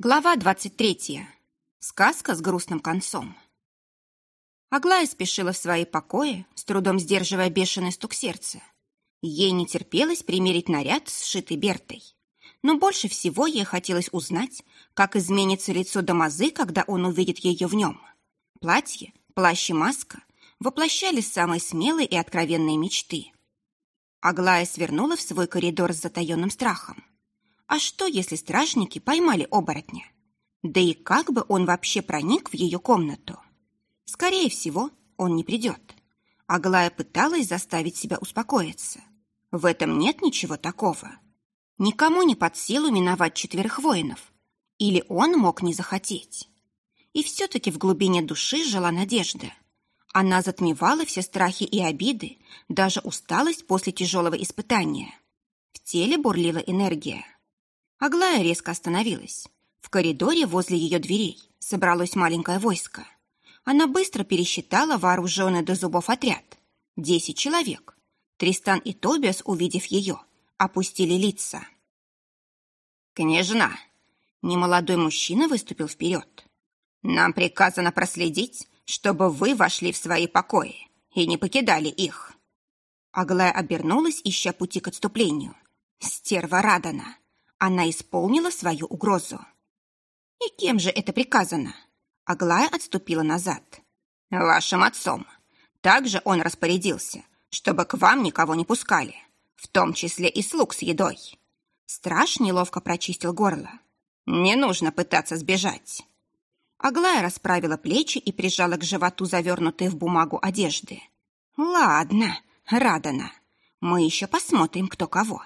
Глава 23. Сказка с грустным концом. Аглая спешила в свои покои, с трудом сдерживая бешеный стук сердца. Ей не терпелось примерить наряд, сшитый Бертой. Но больше всего ей хотелось узнать, как изменится лицо Дамазы, когда он увидит ее в нем. Платье, плащ и маска воплощали самые смелые и откровенные мечты. Аглая свернула в свой коридор с затаенным страхом. А что, если стражники поймали оборотня? Да и как бы он вообще проник в ее комнату? Скорее всего, он не придет. Аглая пыталась заставить себя успокоиться. В этом нет ничего такого. Никому не под силу миновать четверых воинов. Или он мог не захотеть. И все-таки в глубине души жила надежда. Она затмевала все страхи и обиды, даже усталость после тяжелого испытания. В теле бурлила энергия. Аглая резко остановилась. В коридоре возле ее дверей собралось маленькое войско. Она быстро пересчитала вооруженный до зубов отряд. Десять человек. Тристан и Тобиас, увидев ее, опустили лица. «Княжна!» Немолодой мужчина выступил вперед. «Нам приказано проследить, чтобы вы вошли в свои покои и не покидали их». Аглая обернулась, ища пути к отступлению. «Стерва Радана!» Она исполнила свою угрозу. И кем же это приказано? Аглая отступила назад. Вашим отцом. Также он распорядился, чтобы к вам никого не пускали, в том числе и слуг с едой. Страж неловко прочистил горло. Не нужно пытаться сбежать. Аглая расправила плечи и прижала к животу завернутые в бумагу одежды. «Ладно, Радана, мы еще посмотрим, кто кого.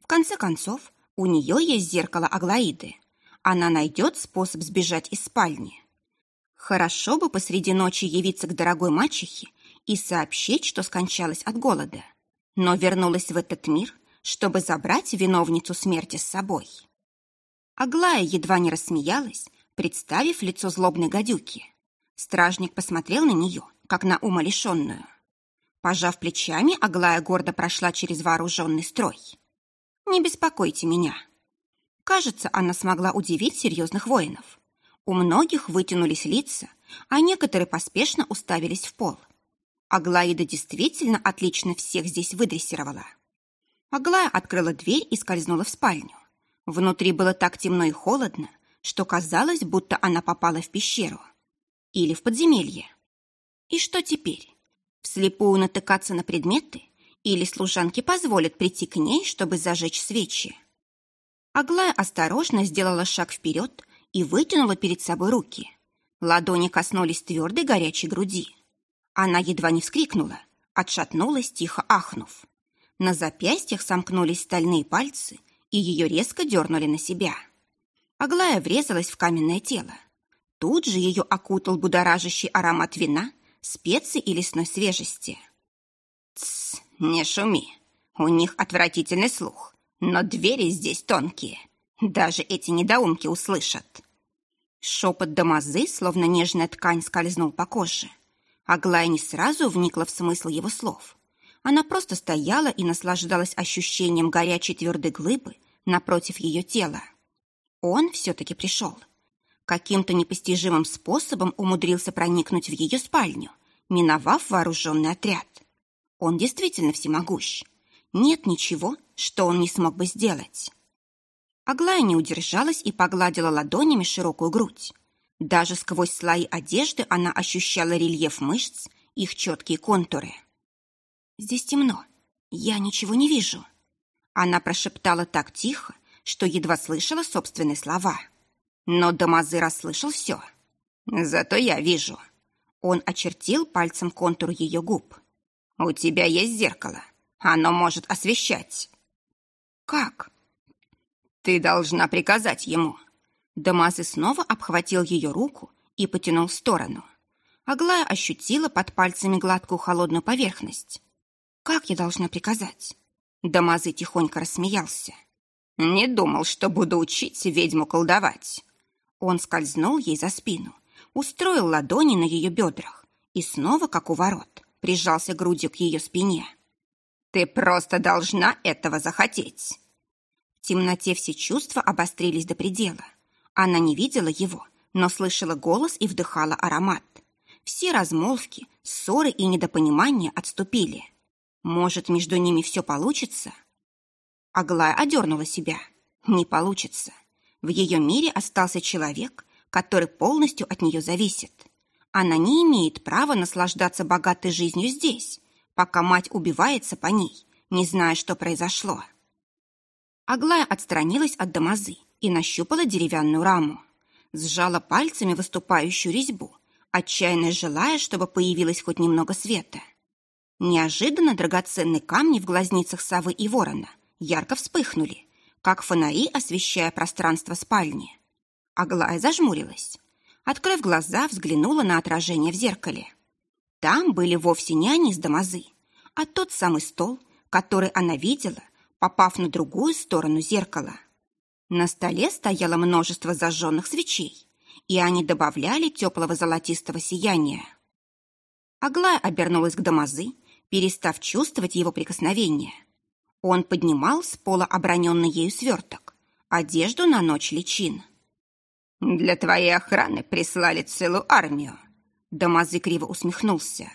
В конце концов, у нее есть зеркало Аглаиды. Она найдет способ сбежать из спальни. Хорошо бы посреди ночи явиться к дорогой мачехе и сообщить, что скончалась от голода. Но вернулась в этот мир, чтобы забрать виновницу смерти с собой. Аглая едва не рассмеялась, представив лицо злобной гадюки. Стражник посмотрел на нее, как на умалишенную. Пожав плечами, Аглая гордо прошла через вооруженный строй. Не беспокойте меня. Кажется, она смогла удивить серьезных воинов. У многих вытянулись лица, а некоторые поспешно уставились в пол. Аглаида действительно отлично всех здесь выдрессировала. Аглая открыла дверь и скользнула в спальню. Внутри было так темно и холодно, что казалось, будто она попала в пещеру. Или в подземелье. И что теперь? Вслепую натыкаться на предметы или служанки позволят прийти к ней, чтобы зажечь свечи. Аглая осторожно сделала шаг вперед и вытянула перед собой руки. Ладони коснулись твердой горячей груди. Она едва не вскрикнула, отшатнулась, тихо ахнув. На запястьях сомкнулись стальные пальцы, и ее резко дернули на себя. Аглая врезалась в каменное тело. Тут же ее окутал будоражащий аромат вина, специй и лесной свежести. «Тсс, не шуми. У них отвратительный слух, но двери здесь тонкие. Даже эти недоумки услышат». Шепот Дамазы, словно нежная ткань, скользнул по коже. Аглая не сразу вникла в смысл его слов. Она просто стояла и наслаждалась ощущением горячей твердой глыбы напротив ее тела. Он все-таки пришел. Каким-то непостижимым способом умудрился проникнуть в ее спальню, миновав вооруженный отряд. Он действительно всемогущ. Нет ничего, что он не смог бы сделать. Аглая не удержалась и погладила ладонями широкую грудь. Даже сквозь слои одежды она ощущала рельеф мышц, их четкие контуры. «Здесь темно. Я ничего не вижу». Она прошептала так тихо, что едва слышала собственные слова. Но Дамазы расслышал все. «Зато я вижу». Он очертил пальцем контур ее губ. «У тебя есть зеркало. Оно может освещать». «Как?» «Ты должна приказать ему». Дамазы снова обхватил ее руку и потянул в сторону. Аглая ощутила под пальцами гладкую холодную поверхность. «Как я должна приказать?» Дамазы тихонько рассмеялся. «Не думал, что буду учить ведьму колдовать». Он скользнул ей за спину, устроил ладони на ее бедрах и снова, как у ворот, прижался грудью к ее спине. «Ты просто должна этого захотеть!» В темноте все чувства обострились до предела. Она не видела его, но слышала голос и вдыхала аромат. Все размолвки, ссоры и недопонимания отступили. Может, между ними все получится? Аглая одернула себя. Не получится. В ее мире остался человек, который полностью от нее зависит. Она не имеет права наслаждаться богатой жизнью здесь, пока мать убивается по ней, не зная, что произошло. Аглая отстранилась от домазы и нащупала деревянную раму. Сжала пальцами выступающую резьбу, отчаянно желая, чтобы появилось хоть немного света. Неожиданно драгоценные камни в глазницах совы и ворона ярко вспыхнули, как фонари, освещая пространство спальни. Аглая зажмурилась. Открыв глаза, взглянула на отражение в зеркале. Там были вовсе не они с домазы, а тот самый стол, который она видела, попав на другую сторону зеркала. На столе стояло множество зажженных свечей, и они добавляли теплого золотистого сияния. Аглая обернулась к домазы, перестав чувствовать его прикосновение. Он поднимал с пола оброненный ею сверток, одежду на ночь личин. «Для твоей охраны прислали целую армию», — Дамазы криво усмехнулся.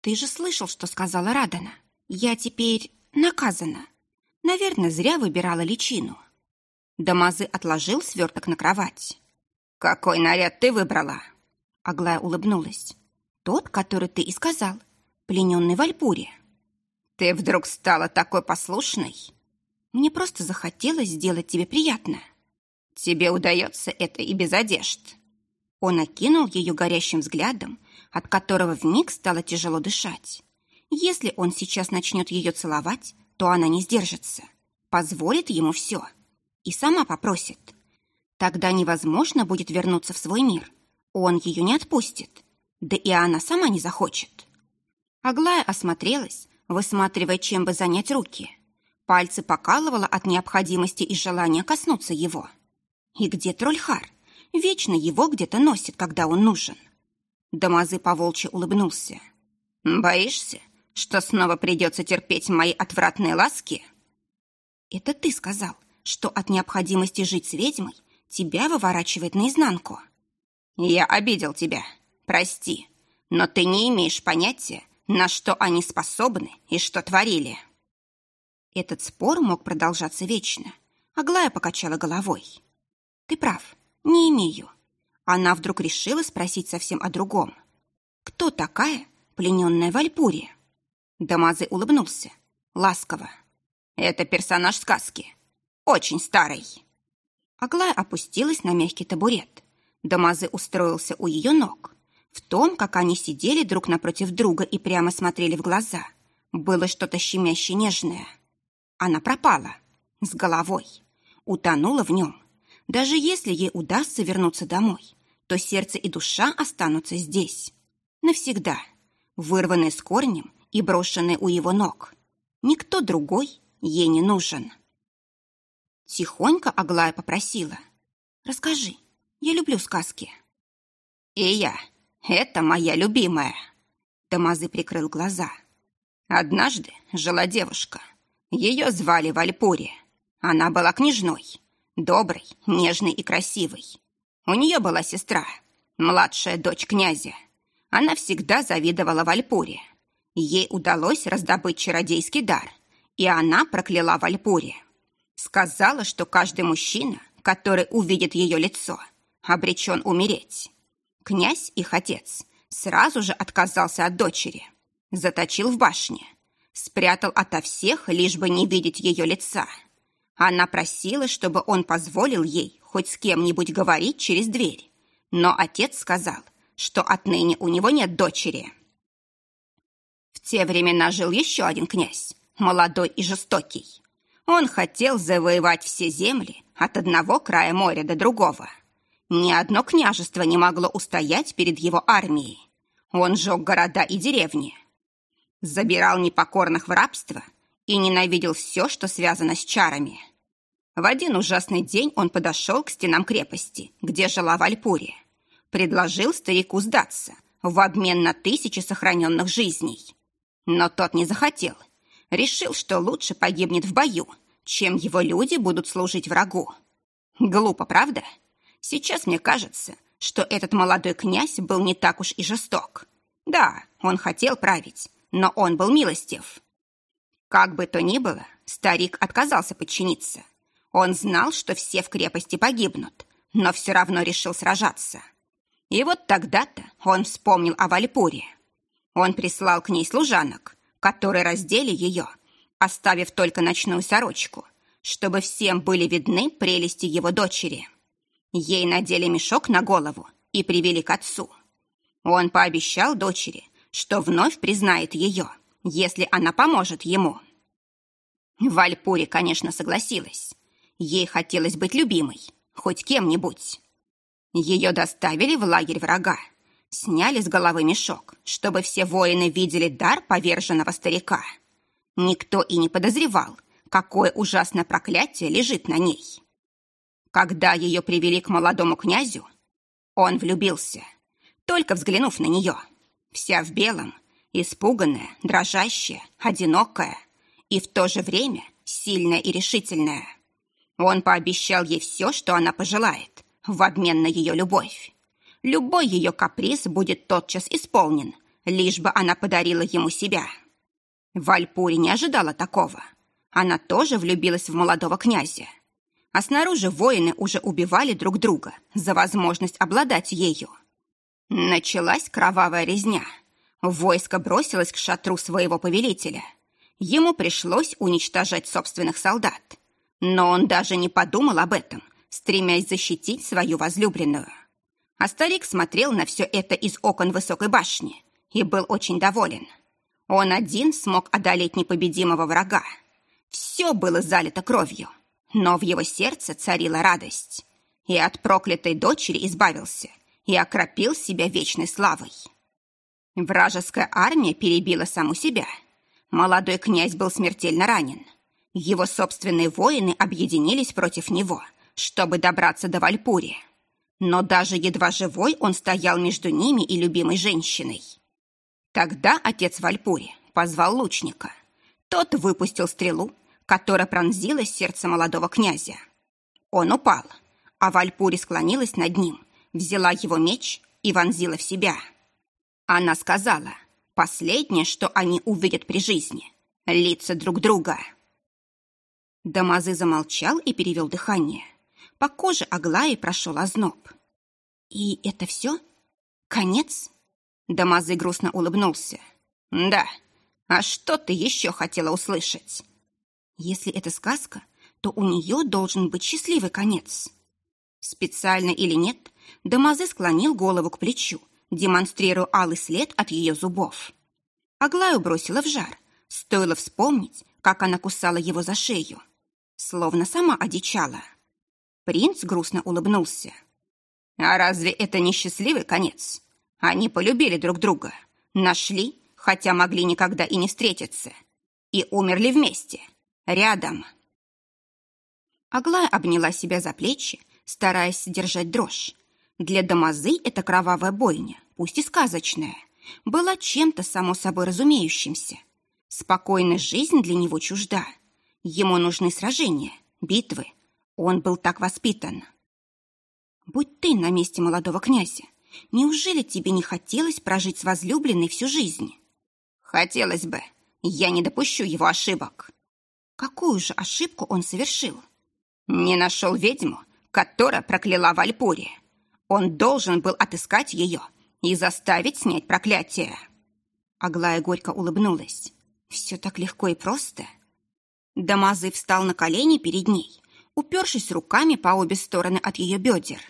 «Ты же слышал, что сказала Радана. Я теперь наказана. Наверное, зря выбирала личину». Дамазы отложил сверток на кровать. «Какой наряд ты выбрала?» Аглая улыбнулась. «Тот, который ты и сказал, плененный в Альпуре». «Ты вдруг стала такой послушной?» «Мне просто захотелось сделать тебе приятно». «Тебе удается это и без одежд». Он окинул ее горящим взглядом, от которого вмиг стало тяжело дышать. Если он сейчас начнет ее целовать, то она не сдержится, позволит ему все и сама попросит. Тогда невозможно будет вернуться в свой мир. Он ее не отпустит. Да и она сама не захочет. Аглая осмотрелась, высматривая, чем бы занять руки. Пальцы покалывала от необходимости и желания коснуться его. И где Трольхар? Вечно его где-то носит, когда он нужен. Дамазы поволчьи улыбнулся. «Боишься, что снова придется терпеть мои отвратные ласки?» «Это ты сказал, что от необходимости жить с ведьмой тебя выворачивает наизнанку. Я обидел тебя, прости, но ты не имеешь понятия, на что они способны и что творили. Этот спор мог продолжаться вечно. Аглая покачала головой. Ты прав, не имею. Она вдруг решила спросить совсем о другом. Кто такая плененная в Альпуре? Дамазы улыбнулся, ласково. Это персонаж сказки, очень старый. Аглая опустилась на мягкий табурет. Дамазы устроился у ее ног. В том, как они сидели друг напротив друга и прямо смотрели в глаза, было что-то щемяще нежное. Она пропала. С головой. Утонула в нем. Даже если ей удастся вернуться домой, то сердце и душа останутся здесь. Навсегда. Вырванные с корнем и брошенные у его ног. Никто другой ей не нужен. Тихонько Аглая попросила. «Расскажи, я люблю сказки». «И я. Это моя любимая». Тамазы прикрыл глаза. Однажды жила девушка. Ее звали Вальпури. Она была княжной, доброй, нежной и красивой. У нее была сестра, младшая дочь князя. Она всегда завидовала Вальпуре. Ей удалось раздобыть чародейский дар, и она прокляла Вальпуре. Сказала, что каждый мужчина, который увидит ее лицо, обречен умереть. Князь, их отец, сразу же отказался от дочери. Заточил в башне. Спрятал ото всех, лишь бы не видеть ее лица. Она просила, чтобы он позволил ей хоть с кем-нибудь говорить через дверь. Но отец сказал, что отныне у него нет дочери. В те времена жил еще один князь, молодой и жестокий. Он хотел завоевать все земли от одного края моря до другого. Ни одно княжество не могло устоять перед его армией. Он жег города и деревни. Забирал непокорных в рабство и ненавидел все, что связано с чарами. В один ужасный день он подошел к стенам крепости, где жила Вальпурия. Предложил старику сдаться в обмен на тысячи сохраненных жизней. Но тот не захотел решил, что лучше погибнет в бою, чем его люди будут служить врагу. Глупо, правда? Сейчас мне кажется, что этот молодой князь был не так уж и жесток. Да, он хотел править, но он был милостив. Как бы то ни было, старик отказался подчиниться. Он знал, что все в крепости погибнут, но все равно решил сражаться. И вот тогда-то он вспомнил о Вальпуре. Он прислал к ней служанок, которые раздели ее, оставив только ночную сорочку, чтобы всем были видны прелести его дочери. Ей надели мешок на голову и привели к отцу. Он пообещал дочери, что вновь признает ее, если она поможет ему. Вальпури, конечно, согласилась. Ей хотелось быть любимой, хоть кем-нибудь. Ее доставили в лагерь врага, сняли с головы мешок, чтобы все воины видели дар поверженного старика. Никто и не подозревал, какое ужасное проклятие лежит на ней. Когда ее привели к молодому князю, он влюбился, только взглянув на нее. Вся в белом, испуганная, дрожащая, одинокая и в то же время сильная и решительная. Он пообещал ей все, что она пожелает, в обмен на ее любовь. Любой ее каприз будет тотчас исполнен, лишь бы она подарила ему себя. Вальпури не ожидала такого. Она тоже влюбилась в молодого князя. А снаружи воины уже убивали друг друга за возможность обладать ею. Началась кровавая резня. Войско бросилось к шатру своего повелителя. Ему пришлось уничтожать собственных солдат. Но он даже не подумал об этом, стремясь защитить свою возлюбленную. А старик смотрел на все это из окон высокой башни и был очень доволен. Он один смог одолеть непобедимого врага. Все было залито кровью, но в его сердце царила радость. И от проклятой дочери избавился и окропил себя вечной славой. Вражеская армия перебила саму себя. Молодой князь был смертельно ранен. Его собственные воины объединились против него, чтобы добраться до Вальпури. Но даже едва живой он стоял между ними и любимой женщиной. Тогда отец Вальпури позвал лучника. Тот выпустил стрелу, которая пронзила сердце молодого князя. Он упал, а Вальпури склонилась над ним, взяла его меч и вонзила в себя. Она сказала, последнее, что они увидят при жизни — лица друг друга. Дамазы замолчал и перевел дыхание. По коже Аглаи прошел озноб. «И это все? Конец?» Дамазы грустно улыбнулся. «Да. А что ты еще хотела услышать?» «Если это сказка, то у нее должен быть счастливый конец». Специально или нет, Дамазы склонил голову к плечу, демонстрируя алый след от ее зубов. Аглаю бросила в жар. Стоило вспомнить, как она кусала его за шею. Словно сама одичала. Принц грустно улыбнулся. «А разве это не счастливый конец? Они полюбили друг друга, нашли, хотя могли никогда и не встретиться, и умерли вместе, рядом. Аглая обняла себя за плечи, стараясь держать дрожь. Для Дамазы эта кровавая бойня, пусть и сказочная, была чем-то само собой разумеющимся. Спокойная жизнь для него чужда. Ему нужны сражения, битвы. Он был так воспитан. Будь ты на месте молодого князя, Неужели тебе не хотелось прожить с возлюбленной всю жизнь? Хотелось бы. Я не допущу его ошибок. Какую же ошибку он совершил? Не нашел ведьму, которая прокляла Вальпури. Он должен был отыскать ее и заставить снять проклятие. Аглая горько улыбнулась. Все так легко и просто. Дамазы встал на колени перед ней, упершись руками по обе стороны от ее бедер.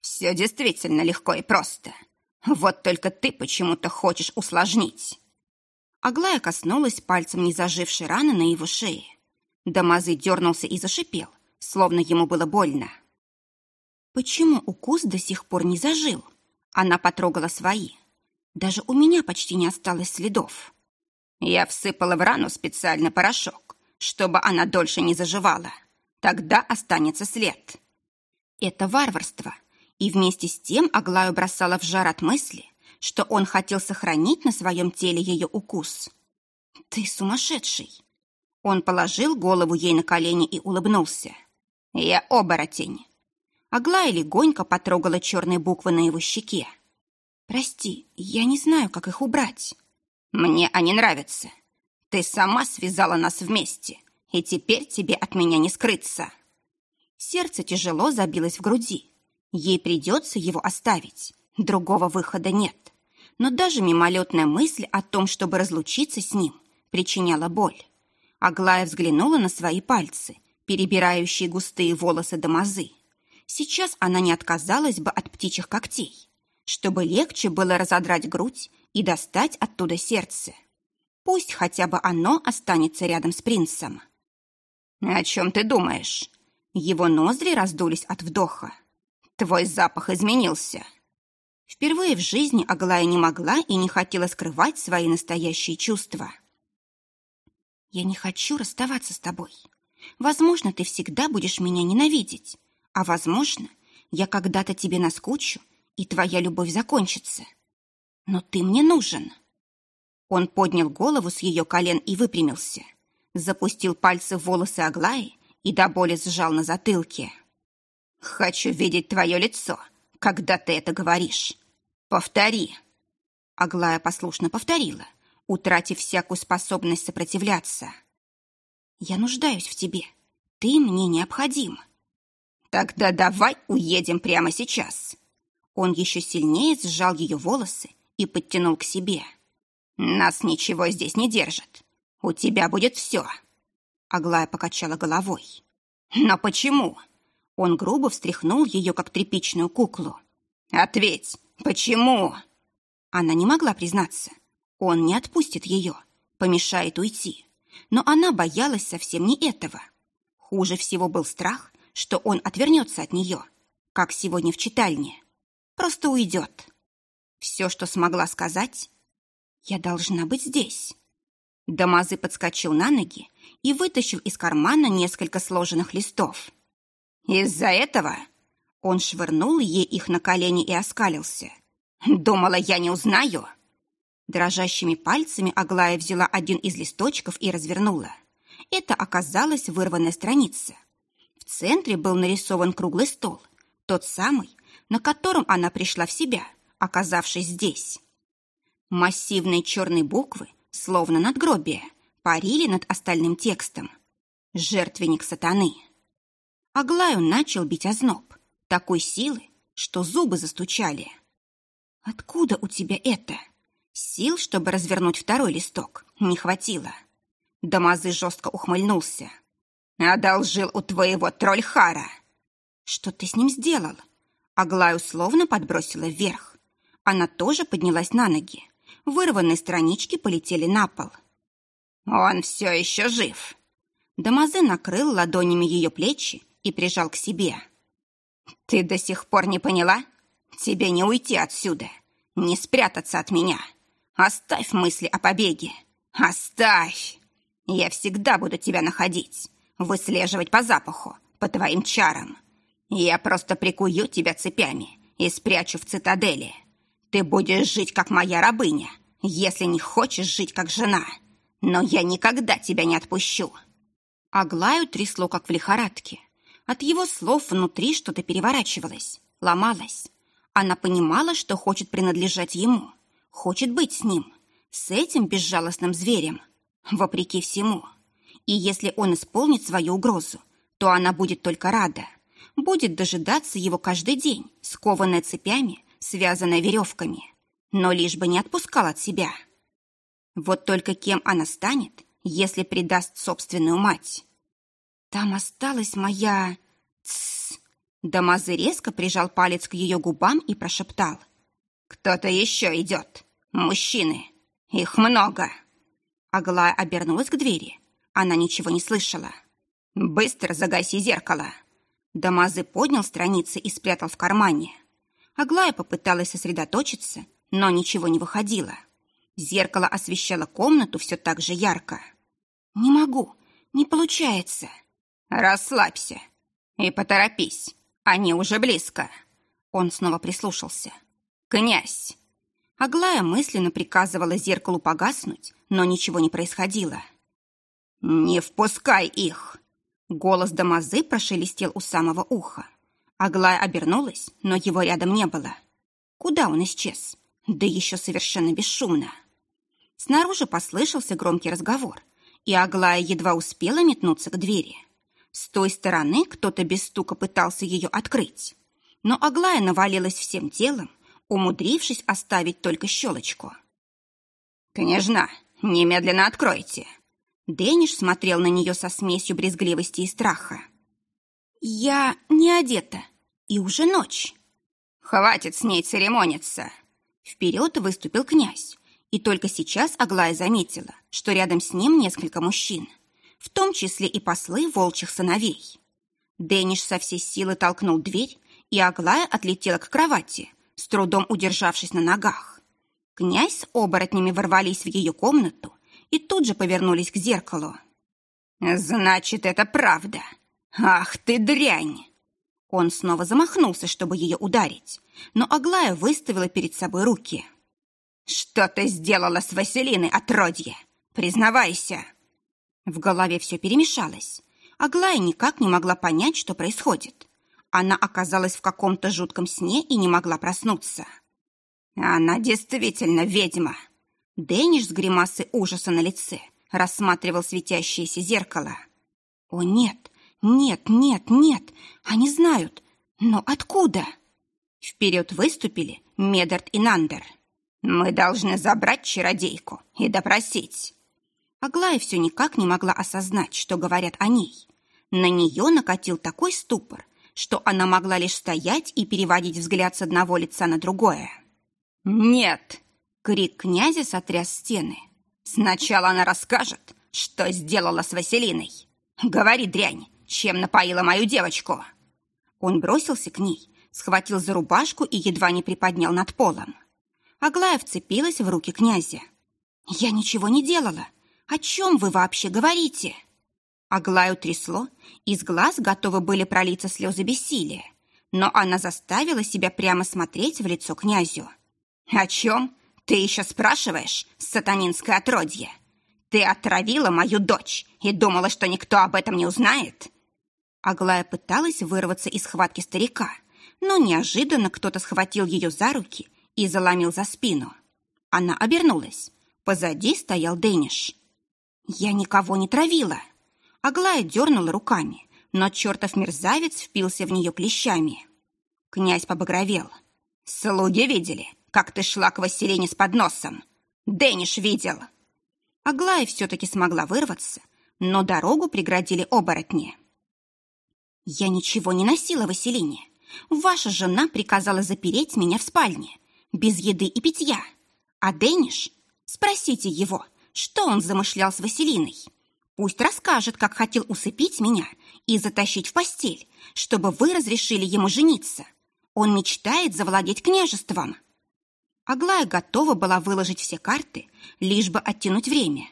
Все действительно легко и просто. Вот только ты почему-то хочешь усложнить. Аглая коснулась пальцем незажившей раны на его шее. Дамазы дернулся и зашипел, словно ему было больно. Почему укус до сих пор не зажил? Она потрогала свои. Даже у меня почти не осталось следов. Я всыпала в рану специальный порошок, чтобы она дольше не заживала. Тогда останется след. Это варварство, и вместе с тем Аглаю бросала в жар от мысли, что он хотел сохранить на своем теле ее укус. «Ты сумасшедший!» Он положил голову ей на колени и улыбнулся. «Я оборотень!» Аглая легонько потрогала черные буквы на его щеке. «Прости, я не знаю, как их убрать». «Мне они нравятся. Ты сама связала нас вместе, и теперь тебе от меня не скрыться». Сердце тяжело забилось в груди. Ей придется его оставить. Другого выхода нет. Но даже мимолетная мысль о том, чтобы разлучиться с ним, причиняла боль. Аглая взглянула на свои пальцы, перебирающие густые волосы до мазы. Сейчас она не отказалась бы от птичьих когтей, чтобы легче было разодрать грудь и достать оттуда сердце. Пусть хотя бы оно останется рядом с принцем. «О чем ты думаешь?» Его ноздри раздулись от вдоха. «Твой запах изменился». Впервые в жизни Аглая не могла и не хотела скрывать свои настоящие чувства. «Я не хочу расставаться с тобой. Возможно, ты всегда будешь меня ненавидеть, а, возможно, я когда-то тебе наскучу, и твоя любовь закончится. Но ты мне нужен». Он поднял голову с ее колен и выпрямился, запустил пальцы в волосы Аглаи и до боли сжал на затылке. «Хочу видеть твое лицо, когда ты это говоришь. Повтори!» Аглая послушно повторила, утратив всякую способность сопротивляться. «Я нуждаюсь в тебе. Ты мне необходим». «Тогда давай уедем прямо сейчас». Он еще сильнее сжал ее волосы и подтянул к себе. «Нас ничего здесь не держит. У тебя будет все». Аглая покачала головой. «Но почему?» Он грубо встряхнул ее, как тряпичную куклу. «Ответь, почему?» Она не могла признаться. Он не отпустит ее, помешает уйти. Но она боялась совсем не этого. Хуже всего был страх, что он отвернется от нее, как сегодня в читальне. Просто уйдет. Все, что смогла сказать, «Я должна быть здесь». Дамазы подскочил на ноги и вытащил из кармана несколько сложенных листов. «Из-за этого?» Он швырнул ей их на колени и оскалился. «Думала, я не узнаю?» Дрожащими пальцами Аглая взяла один из листочков и развернула. Это оказалась вырванная страница. В центре был нарисован круглый стол, тот самый, на котором она пришла в себя, оказавшись здесь. Массивные черные буквы, словно надгробие, парили над остальным текстом. «Жертвенник сатаны». Аглаю начал бить озноб, такой силы, что зубы застучали. «Откуда у тебя это?» Сил, чтобы развернуть второй листок, не хватило. Дамазы жестко ухмыльнулся. «Одолжил у твоего трольхара!» «Что ты с ним сделал?» Аглаю словно подбросила вверх. Она тоже поднялась на ноги. Вырванные странички полетели на пол. «Он все еще жив!» Дамазе накрыл ладонями ее плечи и прижал к себе. «Ты до сих пор не поняла? Тебе не уйти отсюда, не спрятаться от меня. Оставь мысли о побеге. Оставь! Я всегда буду тебя находить, выслеживать по запаху, по твоим чарам. Я просто прикую тебя цепями и спрячу в цитадели. Ты будешь жить, как моя рабыня, если не хочешь жить, как жена. Но я никогда тебя не отпущу». Аглаю трясло, как в лихорадке. От его слов внутри что-то переворачивалось, ломалось. Она понимала, что хочет принадлежать ему – Хочет быть с ним, с этим безжалостным зверем, вопреки всему. И если он исполнит свою угрозу, то она будет только рада. Будет дожидаться его каждый день, скованная цепями, связанная веревками. Но лишь бы не отпускал от себя. Вот только кем она станет, если предаст собственную мать? Там осталась моя... Тссс. Дамазы резко прижал палец к ее губам и прошептал. «Кто-то еще идет. «Мужчины! Их много!» Аглая обернулась к двери. Она ничего не слышала. «Быстро загаси зеркало!» Дамазы поднял страницы и спрятал в кармане. Аглая попыталась сосредоточиться, но ничего не выходило. Зеркало освещало комнату все так же ярко. «Не могу, не получается». «Расслабься и поторопись, они уже близко». Он снова прислушался. «Князь!» Аглая мысленно приказывала зеркалу погаснуть, но ничего не происходило. «Не впускай их!» Голос Дамазы прошелестел у самого уха. Аглая обернулась, но его рядом не было. Куда он исчез? Да еще совершенно бесшумно. Снаружи послышался громкий разговор, и Аглая едва успела метнуться к двери. С той стороны кто-то без стука пытался ее открыть, но Аглая навалилась всем телом, умудрившись оставить только щелочку. «Княжна, немедленно откройте!» Дэниш смотрел на нее со смесью брезгливости и страха. «Я не одета, и уже ночь». «Хватит с ней церемониться!» Вперед выступил князь, и только сейчас Аглая заметила, что рядом с ним несколько мужчин, в том числе и послы волчьих сыновей. Дэниш со всей силы толкнул дверь, и Аглая отлетела к кровати, с трудом удержавшись на ногах. Князь с оборотнями ворвались в ее комнату и тут же повернулись к зеркалу. «Значит, это правда. Ах ты дрянь!» Он снова замахнулся, чтобы ее ударить, но Аглая выставила перед собой руки. «Что ты сделала с Василиной, отродье? Признавайся!» В голове все перемешалось. Аглая никак не могла понять, что происходит. Она оказалась в каком-то жутком сне и не могла проснуться. Она действительно ведьма. Дэниш с гримасой ужаса на лице рассматривал светящееся зеркало. О, нет, нет, нет, нет, они знают. Но откуда? Вперед выступили Медард и Нандер. Мы должны забрать чародейку и допросить. Аглая все никак не могла осознать, что говорят о ней. На нее накатил такой ступор, что она могла лишь стоять и переводить взгляд с одного лица на другое. «Нет!» — крик князя сотряс стены. «Сначала она расскажет, что сделала с Василиной. Говори, дрянь, чем напоила мою девочку?» Он бросился к ней, схватил за рубашку и едва не приподнял над полом. Аглая вцепилась в руки князя. «Я ничего не делала. О чем вы вообще говорите?» Аглаю трясло, из глаз готовы были пролиться слезы бессилия, но она заставила себя прямо смотреть в лицо князю. «О чем? Ты еще спрашиваешь, сатанинское отродье? Ты отравила мою дочь и думала, что никто об этом не узнает?» Аглая пыталась вырваться из схватки старика, но неожиданно кто-то схватил ее за руки и заломил за спину. Она обернулась. Позади стоял Дэниш. «Я никого не травила!» Аглая дернула руками, но чертов мерзавец впился в нее клещами. Князь побагровел. «Слуги видели, как ты шла к Василине с подносом. Дэниш видел!» Аглая все-таки смогла вырваться, но дорогу преградили оборотни. «Я ничего не носила Василине. Ваша жена приказала запереть меня в спальне, без еды и питья. А Дэниш? Спросите его, что он замышлял с Василиной. Пусть расскажет, как хотел усыпить меня и затащить в постель, чтобы вы разрешили ему жениться. Он мечтает завладеть княжеством. Аглая готова была выложить все карты, лишь бы оттянуть время.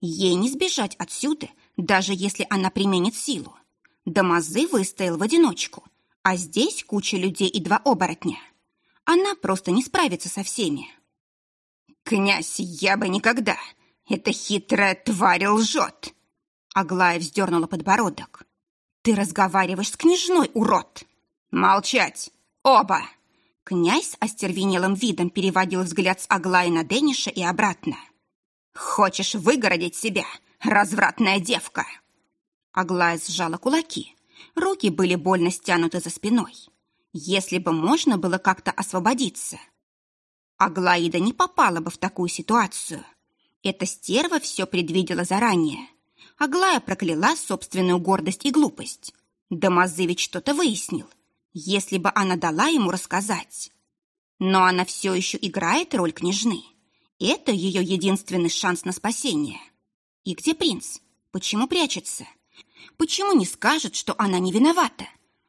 Ей не сбежать отсюда, даже если она применит силу. Дамазы выстоял в одиночку, а здесь куча людей и два оборотня. Она просто не справится со всеми. «Князь, я бы никогда! Эта хитрая тварь лжет!» Аглая вздернула подбородок. «Ты разговариваешь с княжной, урод!» «Молчать! Оба!» Князь остервенелым видом переводил взгляд с Аглаи на Дениша и обратно. «Хочешь выгородить себя, развратная девка?» Аглая сжала кулаки. Руки были больно стянуты за спиной. Если бы можно было как-то освободиться. Аглаида не попала бы в такую ситуацию. Эта стерва все предвидела заранее. Аглая прокляла собственную гордость и глупость. Дамазы ведь что-то выяснил, если бы она дала ему рассказать. Но она все еще играет роль княжны. Это ее единственный шанс на спасение. И где принц? Почему прячется? Почему не скажет, что она не виновата?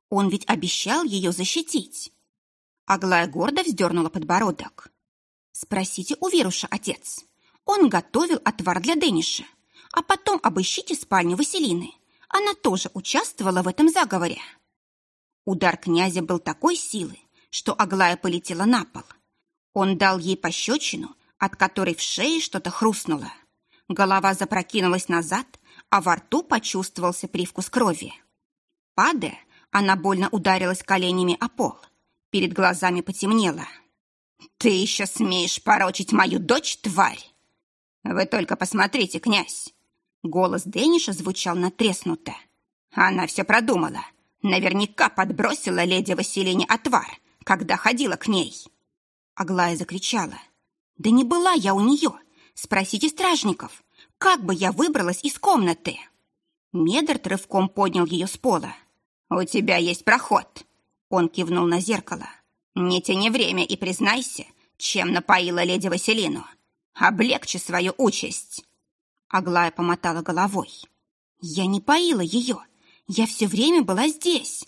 Он ведь обещал ее защитить. Аглая гордо вздернула подбородок. Спросите у Вируша, отец. Он готовил отвар для Дениша. А потом обыщите спальню Василины. Она тоже участвовала в этом заговоре. Удар князя был такой силы, что Аглая полетела на пол. Он дал ей пощечину, от которой в шее что-то хрустнуло. Голова запрокинулась назад, а во рту почувствовался привкус крови. Падая, Она больно ударилась коленями о пол. Перед глазами потемнело. «Ты еще смеешь порочить мою дочь, тварь?» «Вы только посмотрите, князь!» Голос Дэниша звучал натреснуто. Она все продумала. Наверняка подбросила леди Василине отвар, когда ходила к ней. Аглая закричала. «Да не была я у нее! Спросите стражников, как бы я выбралась из комнаты?» Медард рывком поднял ее с пола. «У тебя есть проход!» Он кивнул на зеркало. «Не тяни время и признайся, чем напоила леди Василину. Облегчи свою участь!» Аглая помотала головой. «Я не поила ее. Я все время была здесь».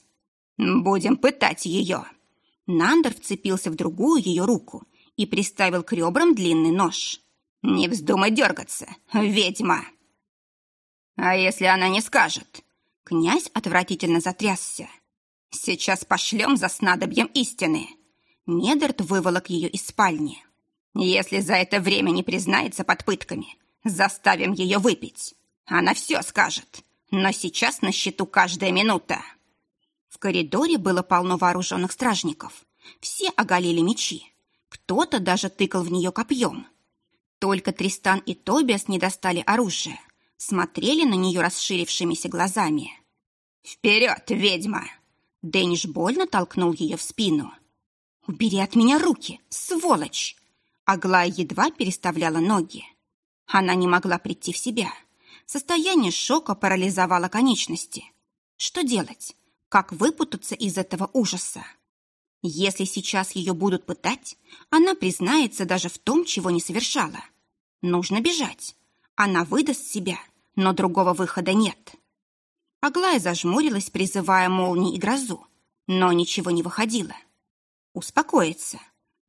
«Будем пытать ее». Нандер вцепился в другую ее руку и приставил к ребрам длинный нож. «Не вздумай дергаться, ведьма!» «А если она не скажет?» Князь отвратительно затрясся. «Сейчас пошлем за снадобьем истины». Медард выволок ее из спальни. «Если за это время не признается под пытками, заставим ее выпить. Она все скажет, но сейчас на счету каждая минута». В коридоре было полно вооруженных стражников. Все оголили мечи. Кто-то даже тыкал в нее копьем. Только Тристан и Тобиас не достали оружие – смотрели на нее расширившимися глазами. «Вперед, ведьма!» Дэниш больно толкнул ее в спину. «Убери от меня руки, сволочь!» Аглая едва переставляла ноги. Она не могла прийти в себя. Состояние шока парализовало конечности. Что делать? Как выпутаться из этого ужаса? Если сейчас ее будут пытать, она признается даже в том, чего не совершала. Нужно бежать. Она выдаст себя но другого выхода нет. Аглая зажмурилась, призывая молнии и грозу, но ничего не выходило. Успокоиться.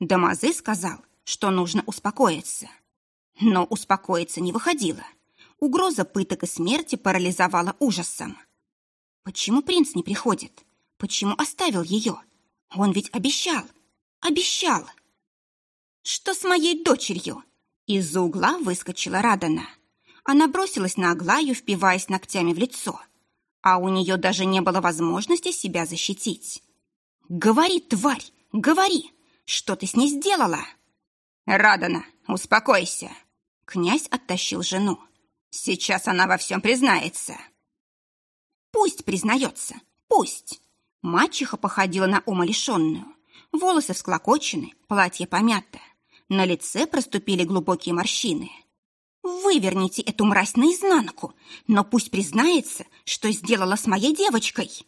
Дамазы сказал, что нужно успокоиться. Но успокоиться не выходило. Угроза пыток и смерти парализовала ужасом. Почему принц не приходит? Почему оставил ее? Он ведь обещал. Обещал. Что с моей дочерью? Из-за угла выскочила Радана. Она бросилась на Аглаю, впиваясь ногтями в лицо. А у нее даже не было возможности себя защитить. «Говори, тварь, говори! Что ты с ней сделала?» «Радана, успокойся!» Князь оттащил жену. «Сейчас она во всем признается». «Пусть признается, пусть!» Мачеха походила на умалишенную. Волосы всклокочены, платье помято. На лице проступили глубокие морщины. Выверните эту мразь наизнанку, но пусть признается, что сделала с моей девочкой.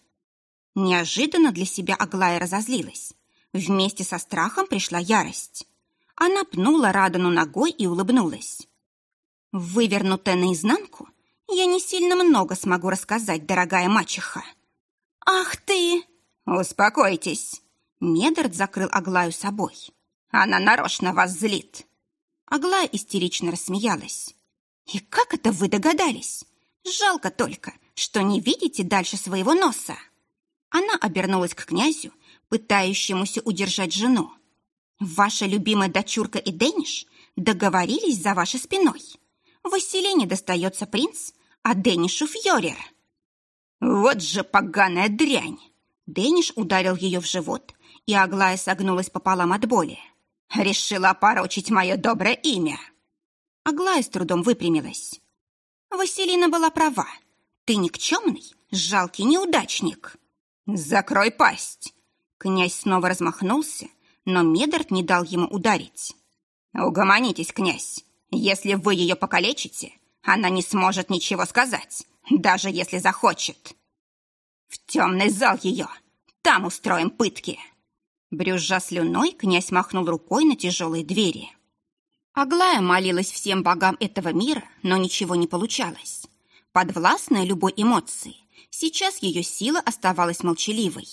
Неожиданно для себя Аглая разозлилась. Вместе со страхом пришла ярость. Она пнула Радану ногой и улыбнулась. Вывернутая наизнанку, я не сильно много смогу рассказать, дорогая мачеха. Ах ты! Успокойтесь. Медард закрыл Аглаю собой. Она нарочно вас злит. Аглая истерично рассмеялась. «И как это вы догадались? Жалко только, что не видите дальше своего носа!» Она обернулась к князю, пытающемуся удержать жену. «Ваша любимая дочурка и Дэниш договорились за вашей спиной. Василине достается принц, а Дэнишу фьорер». «Вот же поганая дрянь!» Дэниш ударил ее в живот, и Аглая согнулась пополам от боли. Решила опорочить мое доброе имя. Аглая с трудом выпрямилась. Василина была права. Ты никчемный, жалкий неудачник. Закрой пасть. Князь снова размахнулся, но Медард не дал ему ударить. Угомонитесь, князь. Если вы ее покалечите, она не сможет ничего сказать, даже если захочет. В темный зал ее. Там устроим пытки. Брюзжа слюной, князь махнул рукой на тяжелые двери. Аглая молилась всем богам этого мира, но ничего не получалось. Подвластная любой эмоции, сейчас ее сила оставалась молчаливой.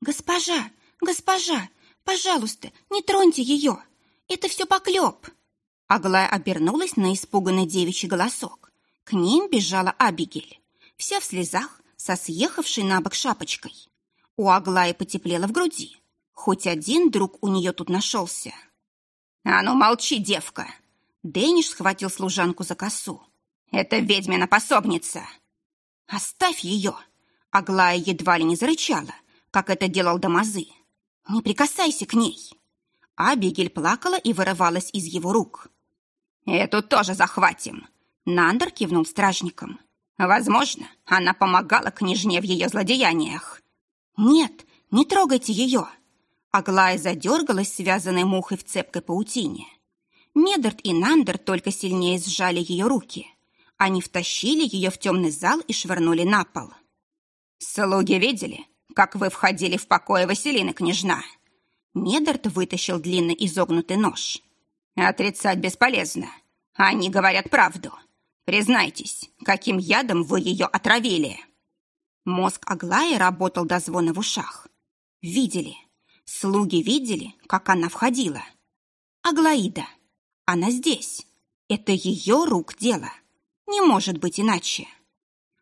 «Госпожа, госпожа, пожалуйста, не троньте ее! Это все поклеп!» Аглая обернулась на испуганный девичий голосок. К ним бежала Абигель, вся в слезах, со съехавшей на бок шапочкой. У Аглаи потеплело в груди. Хоть один друг у нее тут нашелся. «А ну молчи, девка!» Дэниш схватил служанку за косу. «Это ведьмина пособница!» «Оставь ее!» Аглая едва ли не зарычала, как это делал Дамазы. «Не прикасайся к ней!» Абигель плакала и вырывалась из его рук. «Эту тоже захватим!» Нандер кивнул стражникам. «Возможно, она помогала княжне в ее злодеяниях». «Нет, не трогайте ее!» Аглая задергалась, связанной мухой в цепкой паутине. Медард и Нандер только сильнее сжали ее руки. Они втащили ее в темный зал и швырнули на пол. «Слуги видели, как вы входили в покое Василины, княжна?» Медард вытащил длинный изогнутый нож. «Отрицать бесполезно. Они говорят правду. Признайтесь, каким ядом вы ее отравили?» Мозг Аглаи работал до звона в ушах. Видели. Слуги видели, как она входила. Аглаида. Она здесь. Это ее рук дело. Не может быть иначе.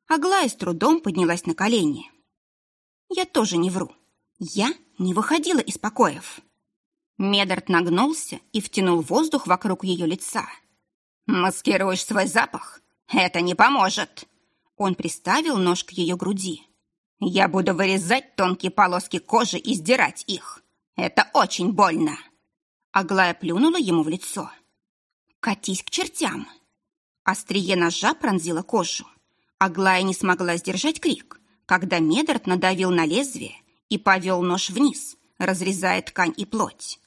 Аглая с трудом поднялась на колени. Я тоже не вру. Я не выходила из покоев. Медард нагнулся и втянул воздух вокруг ее лица. «Маскируешь свой запах? Это не поможет!» Он приставил нож к ее груди. «Я буду вырезать тонкие полоски кожи и сдирать их. Это очень больно!» Аглая плюнула ему в лицо. «Катись к чертям!» Острие ножа пронзило кожу. Аглая не смогла сдержать крик, когда Медард надавил на лезвие и повел нож вниз, разрезая ткань и плоть.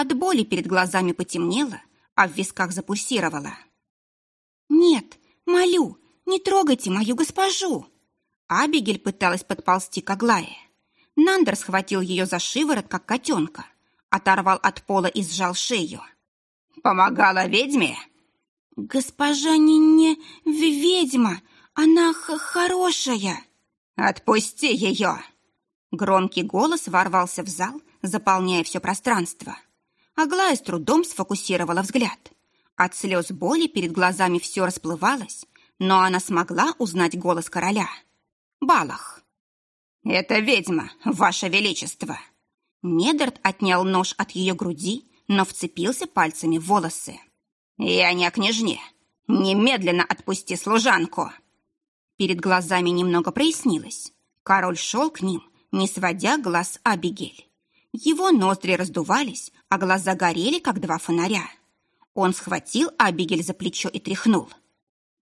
От боли перед глазами потемнело, а в висках запульсировало. «Нет, молю, не трогайте мою госпожу!» Абигель пыталась подползти к Аглае. Нандер схватил ее за шиворот, как котенка, оторвал от пола и сжал шею. Помогала ведьме? Госпожа не, не ведьма, она хорошая. Отпусти ее. Громкий голос ворвался в зал, заполняя все пространство. Аглая с трудом сфокусировала взгляд. От слез боли перед глазами все расплывалось, но она смогла узнать голос короля. Балах. «Это ведьма, ваше величество!» Медард отнял нож от ее груди но вцепился пальцами в волосы. «Я не о княжне. Немедленно отпусти служанку!» Перед глазами немного прояснилось. Король шел к ним, не сводя глаз Абигель. Его ноздри раздувались, а глаза горели, как два фонаря. Он схватил Абигель за плечо и тряхнул.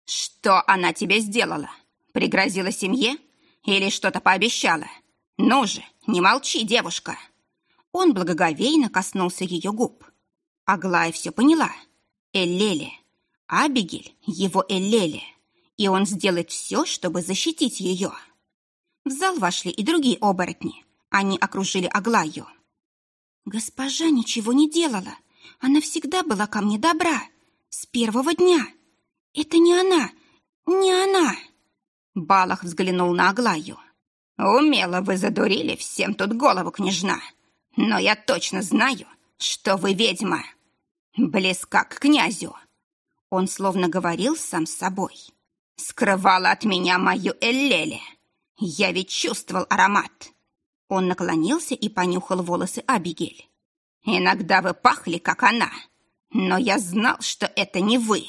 «Что она тебе сделала? Пригрозила семье? Или что-то пообещала? Ну же, не молчи, девушка!» Он благоговейно коснулся ее губ. Аглая все поняла. Эллеле. Абигель — его Эллеле. И он сделает все, чтобы защитить ее. В зал вошли и другие оборотни. Они окружили Аглаю. «Госпожа ничего не делала. Она всегда была ко мне добра. С первого дня. Это не она, не она!» Балах взглянул на Аглаю. «Умело вы задурили всем тут голову, княжна!» но я точно знаю, что вы ведьма. Близка к князю. Он словно говорил сам с собой. Скрывала от меня мою Эллеле. Я ведь чувствовал аромат. Он наклонился и понюхал волосы Абигель. Иногда вы пахли, как она, но я знал, что это не вы.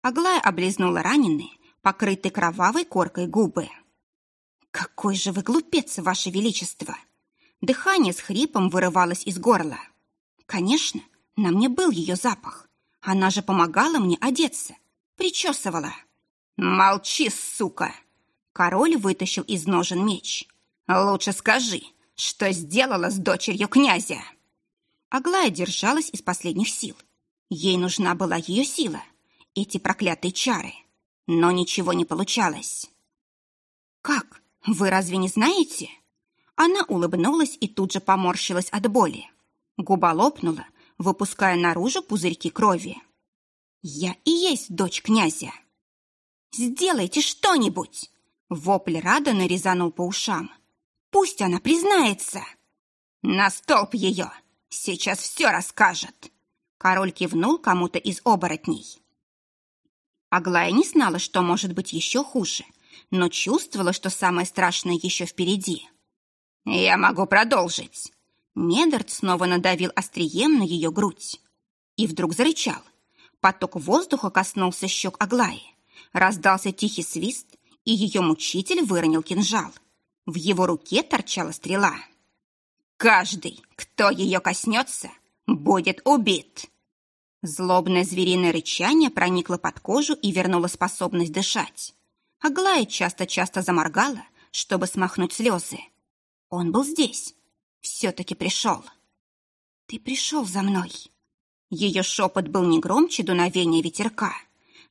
Аглая облизнула раненые, покрытые кровавой коркой губы. «Какой же вы глупец, ваше величество!» Дыхание с хрипом вырывалось из горла. Конечно, на мне был ее запах. Она же помогала мне одеться, причесывала. «Молчи, сука!» Король вытащил из ножен меч. «Лучше скажи, что сделала с дочерью князя?» Аглая держалась из последних сил. Ей нужна была ее сила, эти проклятые чары. Но ничего не получалось. «Как? Вы разве не знаете?» Она улыбнулась и тут же поморщилась от боли. Губа лопнула, выпуская наружу пузырьки крови. «Я и есть дочь князя!» «Сделайте что-нибудь!» Вопль рада нарезанул по ушам. «Пусть она признается!» «На столб ее! Сейчас все расскажет!» Король кивнул кому-то из оборотней. Аглая не знала, что может быть еще хуже, но чувствовала, что самое страшное еще впереди. «Я могу продолжить». Медард снова надавил острием на ее грудь. И вдруг зарычал. Поток воздуха коснулся щек Аглаи. Раздался тихий свист, и ее мучитель выронил кинжал. В его руке торчала стрела. «Каждый, кто ее коснется, будет убит!» Злобное звериное рычание проникло под кожу и вернуло способность дышать. Аглая часто-часто заморгала, чтобы смахнуть слезы. Он был здесь. Все-таки пришел. «Ты пришел за мной». Ее шепот был не громче дуновения ветерка,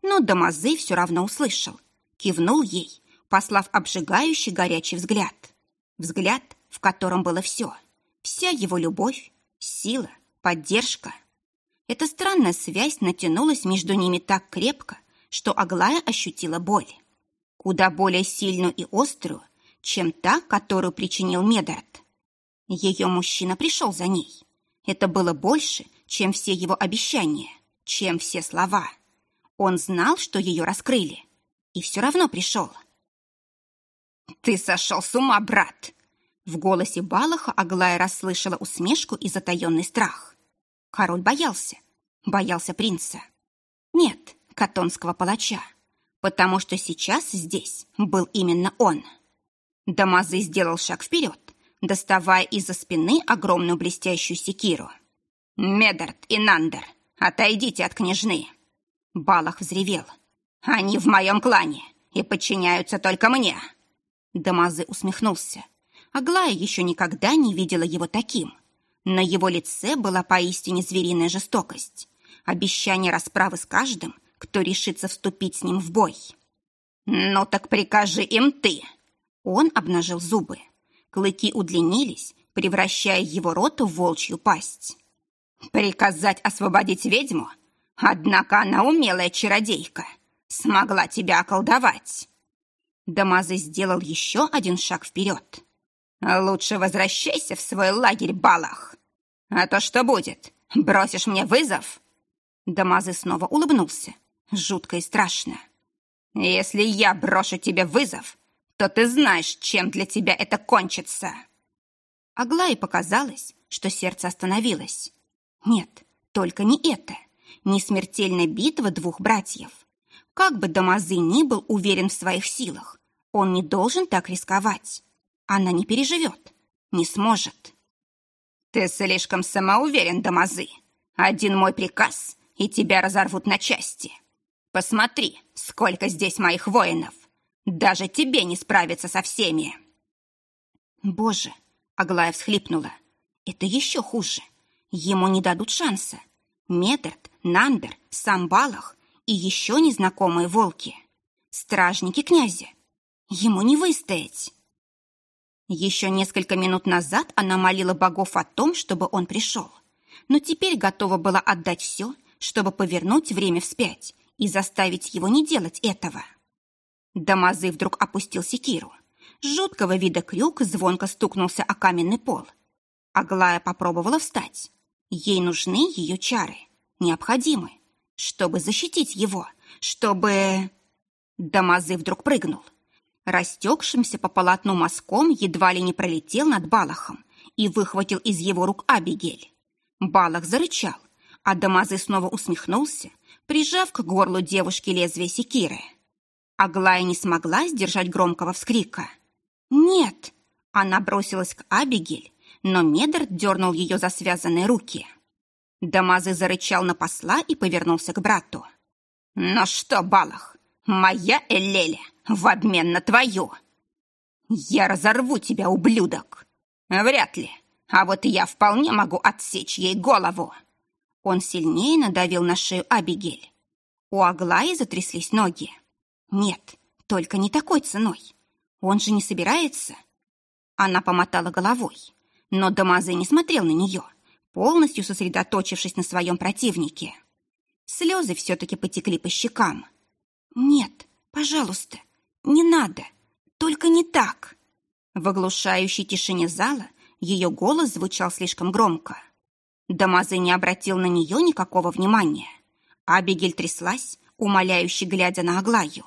но Дамазы все равно услышал. Кивнул ей, послав обжигающий горячий взгляд. Взгляд, в котором было все. Вся его любовь, сила, поддержка. Эта странная связь натянулась между ними так крепко, что Аглая ощутила боль. Куда более сильную и острую, чем та, которую причинил Медард. Ее мужчина пришел за ней. Это было больше, чем все его обещания, чем все слова. Он знал, что ее раскрыли, и все равно пришел. «Ты сошел с ума, брат!» В голосе Балаха Аглая расслышала усмешку и затаенный страх. Король боялся, боялся принца. Нет, катонского палача, потому что сейчас здесь был именно он. Дамазы сделал шаг вперед, доставая из-за спины огромную блестящую секиру. «Медард и Нандер, отойдите от княжны!» Балах взревел. «Они в моем клане и подчиняются только мне!» Дамазы усмехнулся. Аглая еще никогда не видела его таким. На его лице была поистине звериная жестокость. Обещание расправы с каждым, кто решится вступить с ним в бой. «Ну так прикажи им ты!» Он обнажил зубы. Клыки удлинились, превращая его рот в волчью пасть. «Приказать освободить ведьму? Однако она умелая чародейка. Смогла тебя околдовать». Дамазы сделал еще один шаг вперед. «Лучше возвращайся в свой лагерь, Балах. А то что будет? Бросишь мне вызов?» Дамазы снова улыбнулся. Жутко и страшно. «Если я брошу тебе вызов, то ты знаешь, чем для тебя это кончится». Аглае показалось, что сердце остановилось. Нет, только не это. Не смертельная битва двух братьев. Как бы Дамазы ни был уверен в своих силах, он не должен так рисковать. Она не переживет, не сможет. «Ты слишком самоуверен, Дамазы. Один мой приказ, и тебя разорвут на части. Посмотри, сколько здесь моих воинов. Даже тебе не справиться со всеми!» «Боже!» — Аглая всхлипнула. «Это еще хуже. Ему не дадут шанса. Медерт, Нандер, Самбалах и еще незнакомые волки. Стражники князя. Ему не выстоять!» Еще несколько минут назад она молила богов о том, чтобы он пришел. Но теперь готова была отдать все, чтобы повернуть время вспять и заставить его не делать этого. Дамазы вдруг опустил секиру. Жуткого вида крюк звонко стукнулся о каменный пол. Аглая попробовала встать. Ей нужны ее чары. Необходимы. Чтобы защитить его. Чтобы... Дамазы вдруг прыгнул. Растекшимся по полотну мазком едва ли не пролетел над Балахом и выхватил из его рук Абигель. Балах зарычал, а Дамазы снова усмехнулся, прижав к горлу девушки лезвие секиры. Аглая не смогла сдержать громкого вскрика. «Нет!» Она бросилась к Абигель, но Медард дернул ее за связанные руки. Дамазы зарычал на посла и повернулся к брату. «Ну что, Балах, моя Элеля в обмен на твою!» «Я разорву тебя, ублюдок!» «Вряд ли, а вот я вполне могу отсечь ей голову!» Он сильнее надавил на шею Абигель. У Аглаи затряслись ноги. Нет, только не такой ценой. Он же не собирается. Она помотала головой, но Дамазе не смотрел на нее, полностью сосредоточившись на своем противнике. Слезы все-таки потекли по щекам. «Нет, пожалуйста, не надо, только не так». В оглушающей тишине зала ее голос звучал слишком громко. Дамазе не обратил на нее никакого внимания. Абигель тряслась, умоляюще глядя на Аглаю.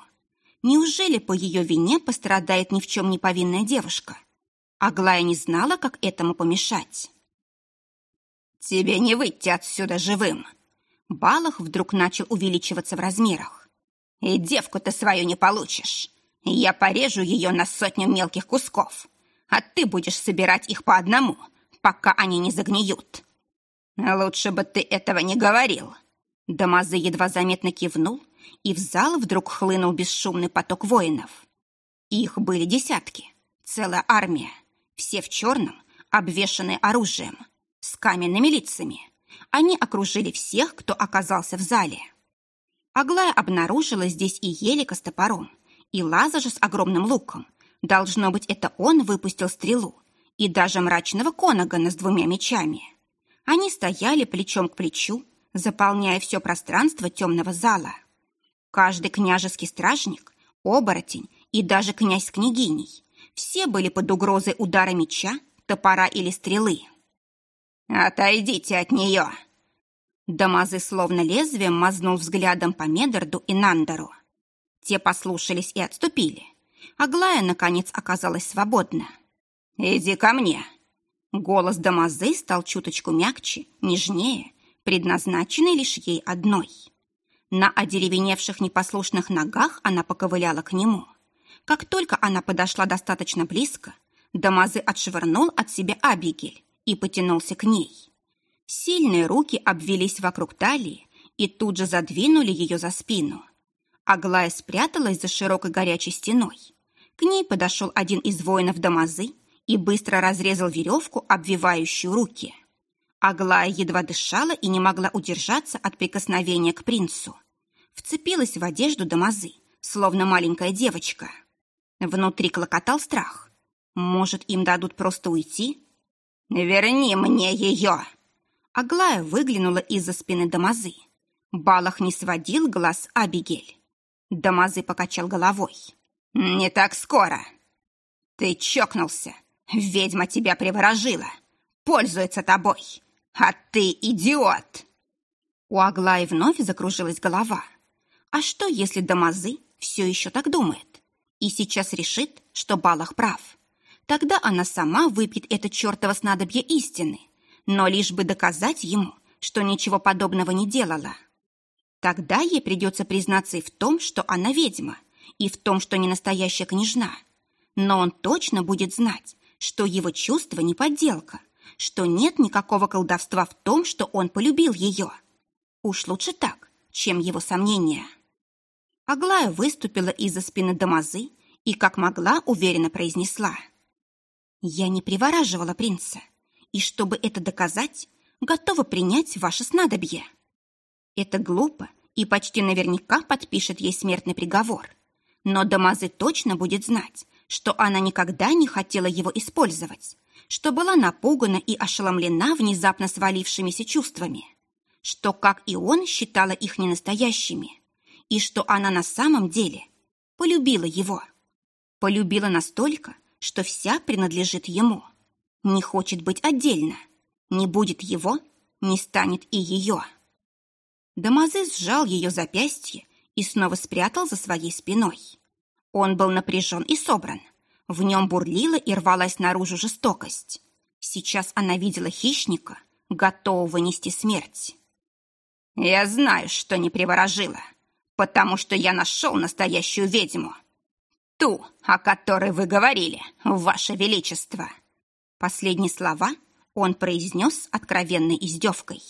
Неужели по ее вине пострадает ни в чем не повинная девушка? Аглая не знала, как этому помешать. «Тебе не выйти отсюда живым!» Балах вдруг начал увеличиваться в размерах. «И девку ты свою не получишь. Я порежу ее на сотню мелких кусков, а ты будешь собирать их по одному, пока они не загниют. Лучше бы ты этого не говорил. Дамазы едва заметно кивнул, и в зал вдруг хлынул бесшумный поток воинов. Их были десятки, целая армия, все в черном, обвешанные оружием, с каменными лицами. Они окружили всех, кто оказался в зале. Аглая обнаружила здесь и Елика с топором, и Лазажа с огромным луком. Должно быть, это он выпустил стрелу, и даже мрачного Конагана с двумя мечами. Они стояли плечом к плечу, заполняя все пространство темного зала. Каждый княжеский стражник, оборотень и даже князь с княгиней все были под угрозой удара меча, топора или стрелы. «Отойдите от нее!» Дамазы словно лезвием мазнул взглядом по Медарду и Нандеру. Те послушались и отступили. Аглая, наконец, оказалась свободна. «Иди ко мне!» Голос Дамазы стал чуточку мягче, нежнее, предназначенный лишь ей одной. На одеревеневших непослушных ногах она поковыляла к нему. Как только она подошла достаточно близко, Дамазы отшвырнул от себя Абигель и потянулся к ней. Сильные руки обвелись вокруг талии и тут же задвинули ее за спину. Аглая спряталась за широкой горячей стеной. К ней подошел один из воинов Дамазы и быстро разрезал веревку, обвивающую руки. Аглая едва дышала и не могла удержаться от прикосновения к принцу. Вцепилась в одежду Дамазы, словно маленькая девочка. Внутри клокотал страх. Может, им дадут просто уйти? «Верни мне ее!» Аглая выглянула из-за спины Дамазы. Балах не сводил глаз Абигель. Дамазы покачал головой. «Не так скоро!» «Ты чокнулся! Ведьма тебя приворожила! Пользуется тобой! А ты идиот!» У Аглаи вновь закружилась голова. А что, если Дамазы все еще так думает? И сейчас решит, что Балах прав. Тогда она сама выпьет это чертово снадобье истины, но лишь бы доказать ему, что ничего подобного не делала. Тогда ей придется признаться и в том, что она ведьма, и в том, что не настоящая княжна. Но он точно будет знать, что его чувство не подделка, что нет никакого колдовства в том, что он полюбил ее. Уж лучше так, чем его сомнения. Аглая выступила из-за спины Дамазы и, как могла, уверенно произнесла. «Я не привораживала принца и, чтобы это доказать, готова принять ваше снадобье. Это глупо и почти наверняка подпишет ей смертный приговор. Но Дамазы точно будет знать, что она никогда не хотела его использовать, что была напугана и ошеломлена внезапно свалившимися чувствами, что, как и он, считала их ненастоящими, и что она на самом деле полюбила его. Полюбила настолько, что вся принадлежит ему – не хочет быть отдельно. Не будет его, не станет и ее. Дамазе сжал ее запястье и снова спрятал за своей спиной. Он был напряжен и собран. В нем бурлила и рвалась наружу жестокость. Сейчас она видела хищника, готового нести смерть. «Я знаю, что не приворожила, потому что я нашел настоящую ведьму. Ту, о которой вы говорили, ваше величество». Последние слова он произнес откровенной издевкой.